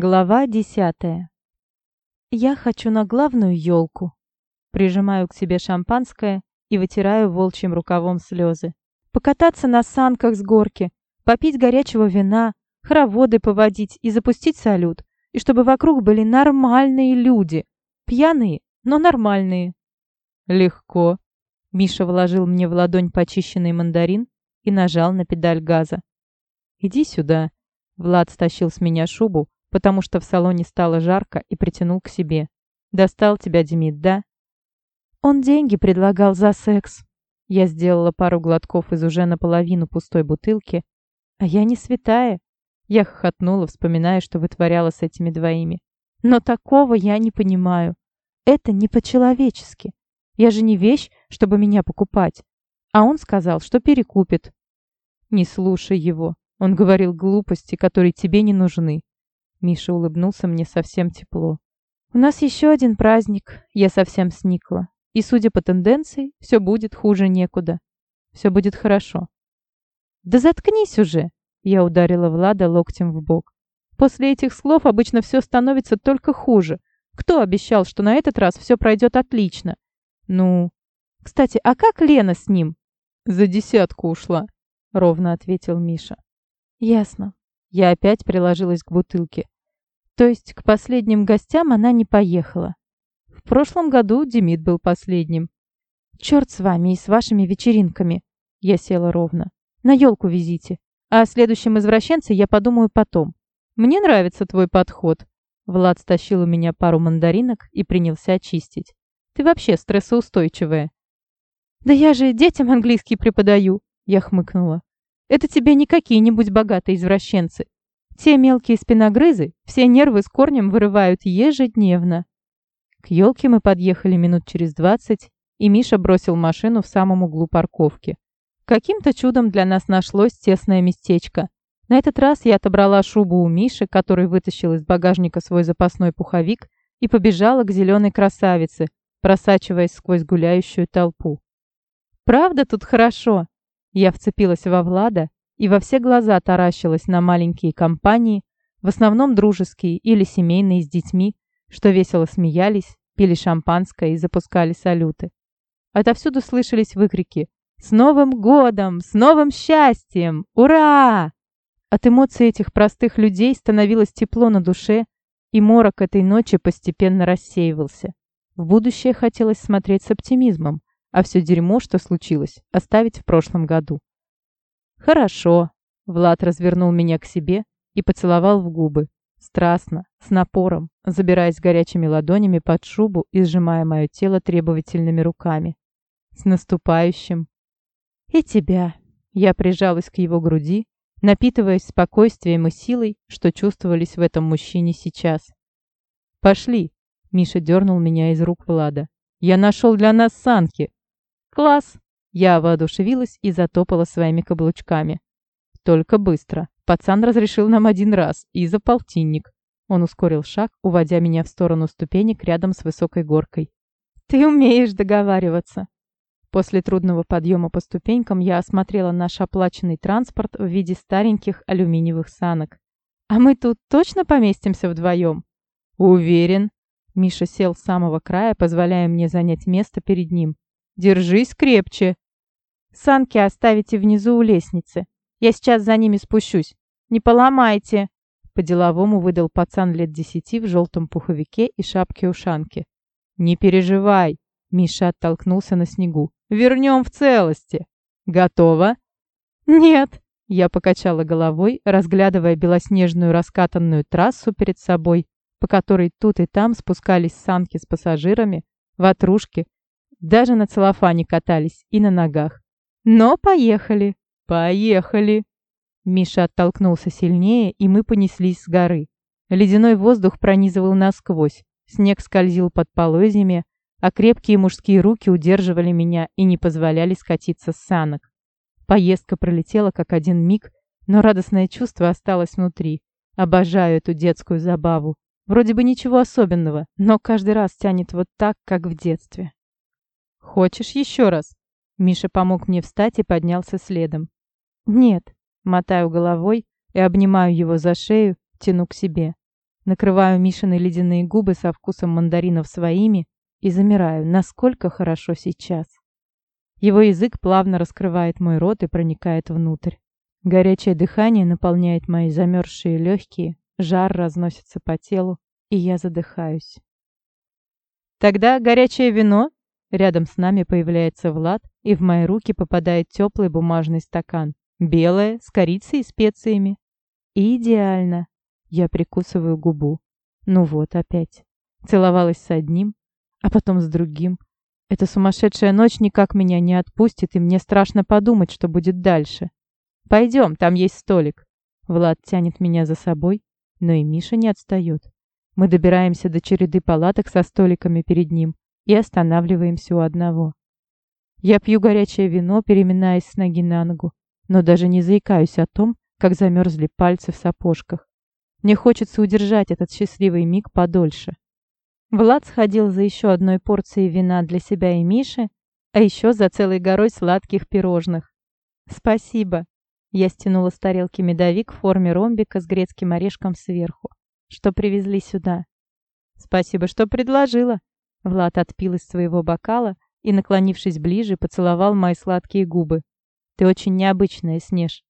Глава десятая. Я хочу на главную елку. Прижимаю к себе шампанское и вытираю волчьим рукавом слезы. Покататься на санках с горки, попить горячего вина, хороводы поводить и запустить салют. И чтобы вокруг были нормальные люди. Пьяные, но нормальные. Легко. Миша вложил мне в ладонь почищенный мандарин и нажал на педаль газа. «Иди сюда». Влад стащил с меня шубу, потому что в салоне стало жарко и притянул к себе. «Достал тебя, Демид, да?» «Он деньги предлагал за секс». Я сделала пару глотков из уже наполовину пустой бутылки. «А я не святая». Я хохотнула, вспоминая, что вытворяла с этими двоими. «Но такого я не понимаю. Это не по-человечески. Я же не вещь, чтобы меня покупать. А он сказал, что перекупит». «Не слушай его. Он говорил глупости, которые тебе не нужны. Миша улыбнулся мне совсем тепло. «У нас еще один праздник. Я совсем сникла. И, судя по тенденции, все будет хуже некуда. Все будет хорошо». «Да заткнись уже!» Я ударила Влада локтем в бок. «После этих слов обычно все становится только хуже. Кто обещал, что на этот раз все пройдет отлично? Ну... Кстати, а как Лена с ним?» «За десятку ушла», — ровно ответил Миша. «Ясно. Я опять приложилась к бутылке. То есть к последним гостям она не поехала. В прошлом году Демид был последним. «Черт с вами и с вашими вечеринками!» Я села ровно. «На елку везите. А о следующем извращенце я подумаю потом. Мне нравится твой подход». Влад стащил у меня пару мандаринок и принялся очистить. «Ты вообще стрессоустойчивая». «Да я же детям английский преподаю», я хмыкнула. Это тебе не какие-нибудь богатые извращенцы. Те мелкие спиногрызы все нервы с корнем вырывают ежедневно. К елке мы подъехали минут через двадцать, и Миша бросил машину в самом углу парковки. Каким-то чудом для нас нашлось тесное местечко. На этот раз я отобрала шубу у Миши, который вытащил из багажника свой запасной пуховик и побежала к зеленой красавице, просачиваясь сквозь гуляющую толпу. «Правда тут хорошо?» Я вцепилась во Влада и во все глаза таращилась на маленькие компании, в основном дружеские или семейные с детьми, что весело смеялись, пили шампанское и запускали салюты. Отовсюду слышались выкрики «С Новым годом! С новым счастьем! Ура!» От эмоций этих простых людей становилось тепло на душе, и морок этой ночи постепенно рассеивался. В будущее хотелось смотреть с оптимизмом, а все дерьмо, что случилось, оставить в прошлом году. «Хорошо», — Влад развернул меня к себе и поцеловал в губы, страстно, с напором, забираясь горячими ладонями под шубу и сжимая мое тело требовательными руками. «С наступающим!» «И тебя!» Я прижалась к его груди, напитываясь спокойствием и силой, что чувствовались в этом мужчине сейчас. «Пошли!» — Миша дернул меня из рук Влада. «Я нашел для нас санки!» «Класс!» Я воодушевилась и затопала своими каблучками. Только быстро. Пацан разрешил нам один раз и за полтинник. Он ускорил шаг, уводя меня в сторону ступенек рядом с высокой горкой. «Ты умеешь договариваться!» После трудного подъема по ступенькам я осмотрела наш оплаченный транспорт в виде стареньких алюминиевых санок. «А мы тут точно поместимся вдвоем?» «Уверен». Миша сел с самого края, позволяя мне занять место перед ним. Держись крепче. Санки оставите внизу у лестницы. Я сейчас за ними спущусь. Не поломайте. По-деловому выдал пацан лет десяти в желтом пуховике и шапке-ушанке. Не переживай. Миша оттолкнулся на снегу. Вернем в целости. Готово? Нет. Я покачала головой, разглядывая белоснежную раскатанную трассу перед собой, по которой тут и там спускались санки с пассажирами, ватрушки, даже на целлофане катались и на ногах. Но поехали! Поехали! Миша оттолкнулся сильнее, и мы понеслись с горы. Ледяной воздух пронизывал насквозь, снег скользил под полозьями, а крепкие мужские руки удерживали меня и не позволяли скатиться с санок. Поездка пролетела как один миг, но радостное чувство осталось внутри. Обожаю эту детскую забаву. Вроде бы ничего особенного, но каждый раз тянет вот так, как в детстве. «Хочешь еще раз?» Миша помог мне встать и поднялся следом. «Нет», — мотаю головой и обнимаю его за шею, тяну к себе. Накрываю Мишины ледяные губы со вкусом мандаринов своими и замираю, насколько хорошо сейчас. Его язык плавно раскрывает мой рот и проникает внутрь. Горячее дыхание наполняет мои замерзшие легкие, жар разносится по телу, и я задыхаюсь. Тогда горячее вино. Рядом с нами появляется Влад, и в мои руки попадает теплый бумажный стакан. Белое, с корицей и специями. Идеально. Я прикусываю губу. Ну вот опять. Целовалась с одним, а потом с другим. Эта сумасшедшая ночь никак меня не отпустит, и мне страшно подумать, что будет дальше. Пойдем, там есть столик. Влад тянет меня за собой, но и Миша не отстает. Мы добираемся до череды палаток со столиками перед ним и останавливаемся у одного. Я пью горячее вино, переминаясь с ноги на ногу, но даже не заикаюсь о том, как замерзли пальцы в сапожках. Мне хочется удержать этот счастливый миг подольше. Влад сходил за еще одной порцией вина для себя и Миши, а еще за целой горой сладких пирожных. «Спасибо!» Я стянула с тарелки медовик в форме ромбика с грецким орешком сверху что привезли сюда. Спасибо, что предложила. Влад отпил из своего бокала и, наклонившись ближе, поцеловал мои сладкие губы. Ты очень необычная, Снеж.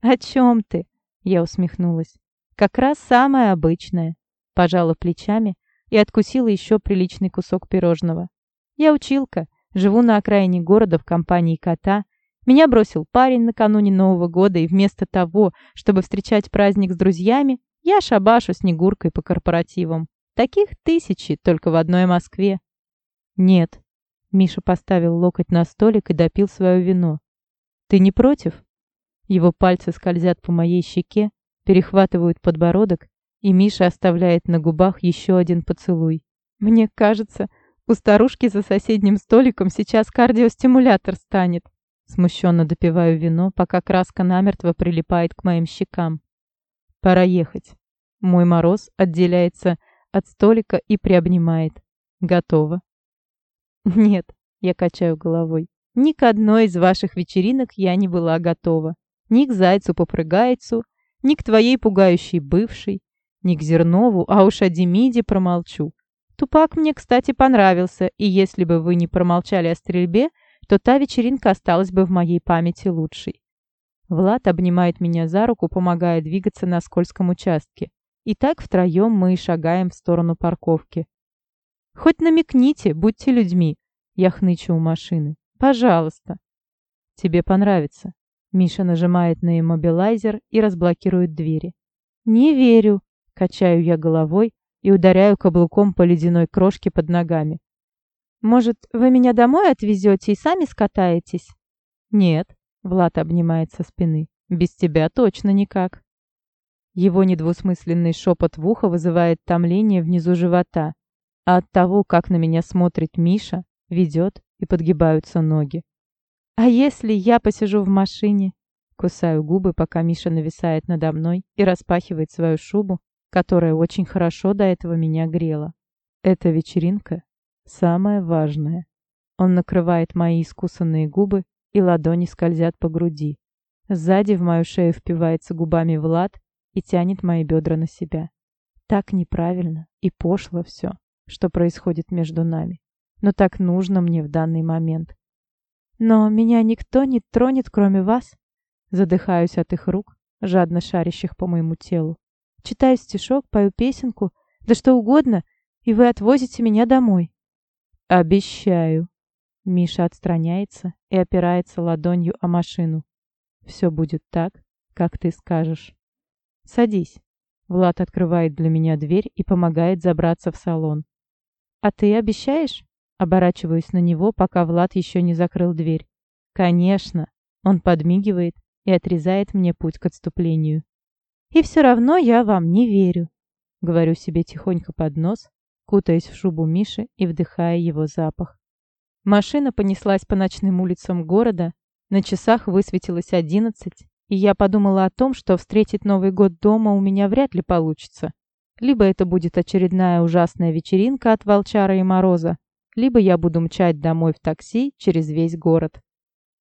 О чем ты? Я усмехнулась. Как раз самое обычное. Пожала плечами и откусила еще приличный кусок пирожного. Я училка, живу на окраине города в компании кота. Меня бросил парень накануне Нового года, и вместо того, чтобы встречать праздник с друзьями, я шабашу Снегуркой по корпоративам. Таких тысячи только в одной Москве. Нет. Миша поставил локоть на столик и допил свое вино. Ты не против? Его пальцы скользят по моей щеке, перехватывают подбородок, и Миша оставляет на губах еще один поцелуй. Мне кажется, у старушки за соседним столиком сейчас кардиостимулятор станет. Смущенно допиваю вино, пока краска намертво прилипает к моим щекам. Пора ехать. Мой мороз отделяется от столика и приобнимает. Готово. Нет, я качаю головой. Ни к одной из ваших вечеринок я не была готова. Ни к зайцу-попрыгайцу, ни к твоей пугающей бывшей, ни к Зернову, а уж о Демиде промолчу. Тупак мне, кстати, понравился, и если бы вы не промолчали о стрельбе, то та вечеринка осталась бы в моей памяти лучшей. Влад обнимает меня за руку, помогая двигаться на скользком участке. И так втроем мы шагаем в сторону парковки. «Хоть намекните, будьте людьми!» Я хнычу у машины. «Пожалуйста!» «Тебе понравится!» Миша нажимает на иммобилайзер и разблокирует двери. «Не верю!» Качаю я головой и ударяю каблуком по ледяной крошке под ногами. «Может, вы меня домой отвезете и сами скатаетесь?» «Нет», Влад обнимает со спины. «Без тебя точно никак». Его недвусмысленный шепот в ухо вызывает томление внизу живота, а от того, как на меня смотрит Миша, ведет и подгибаются ноги. «А если я посижу в машине?» Кусаю губы, пока Миша нависает надо мной и распахивает свою шубу, которая очень хорошо до этого меня грела. Эта вечеринка самая важная. Он накрывает мои искусанные губы и ладони скользят по груди. Сзади в мою шею впивается губами Влад и тянет мои бедра на себя. Так неправильно и пошло все, что происходит между нами. Но так нужно мне в данный момент. Но меня никто не тронет, кроме вас. Задыхаюсь от их рук, жадно шарящих по моему телу. Читаю стишок, пою песенку, да что угодно, и вы отвозите меня домой. Обещаю. Миша отстраняется и опирается ладонью о машину. «Все будет так, как ты скажешь». «Садись». Влад открывает для меня дверь и помогает забраться в салон. «А ты обещаешь?» Оборачиваюсь на него, пока Влад еще не закрыл дверь. «Конечно!» Он подмигивает и отрезает мне путь к отступлению. «И все равно я вам не верю», — говорю себе тихонько под нос, кутаясь в шубу Миши и вдыхая его запах. Машина понеслась по ночным улицам города, на часах высветилось одиннадцать, и я подумала о том, что встретить Новый год дома у меня вряд ли получится. Либо это будет очередная ужасная вечеринка от Волчара и Мороза, либо я буду мчать домой в такси через весь город.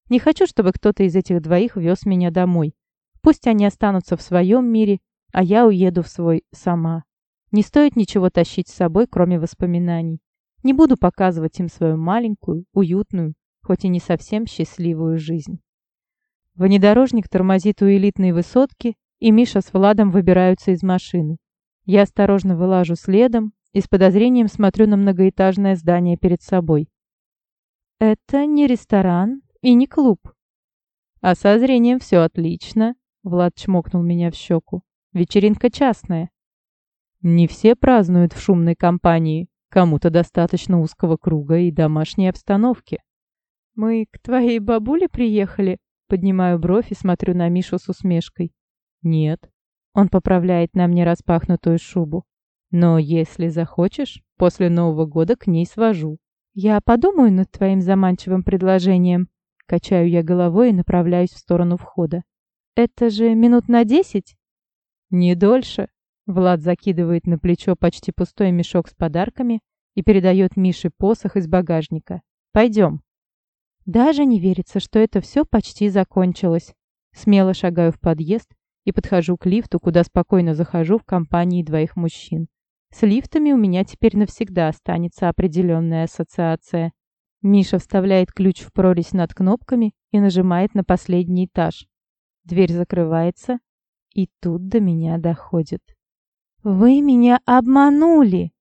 Не хочу, чтобы кто-то из этих двоих вез меня домой. Пусть они останутся в своем мире, а я уеду в свой сама. Не стоит ничего тащить с собой, кроме воспоминаний. Не буду показывать им свою маленькую, уютную, хоть и не совсем счастливую жизнь. Внедорожник тормозит у элитной высотки, и Миша с Владом выбираются из машины. Я осторожно вылажу следом и с подозрением смотрю на многоэтажное здание перед собой. Это не ресторан и не клуб. А со зрением все отлично, Влад чмокнул меня в щеку. Вечеринка частная. Не все празднуют в шумной компании, кому-то достаточно узкого круга и домашней обстановки. Мы к твоей бабуле приехали? Поднимаю бровь и смотрю на Мишу с усмешкой. Нет. Он поправляет на мне распахнутую шубу. Но если захочешь, после Нового года к ней свожу. Я подумаю над твоим заманчивым предложением. Качаю я головой и направляюсь в сторону входа. Это же минут на десять? Не дольше. Влад закидывает на плечо почти пустой мешок с подарками и передает Мише посох из багажника. Пойдем. Даже не верится, что это все почти закончилось. Смело шагаю в подъезд и подхожу к лифту, куда спокойно захожу в компании двоих мужчин. С лифтами у меня теперь навсегда останется определенная ассоциация. Миша вставляет ключ в прорезь над кнопками и нажимает на последний этаж. Дверь закрывается, и тут до меня доходит. «Вы меня обманули!»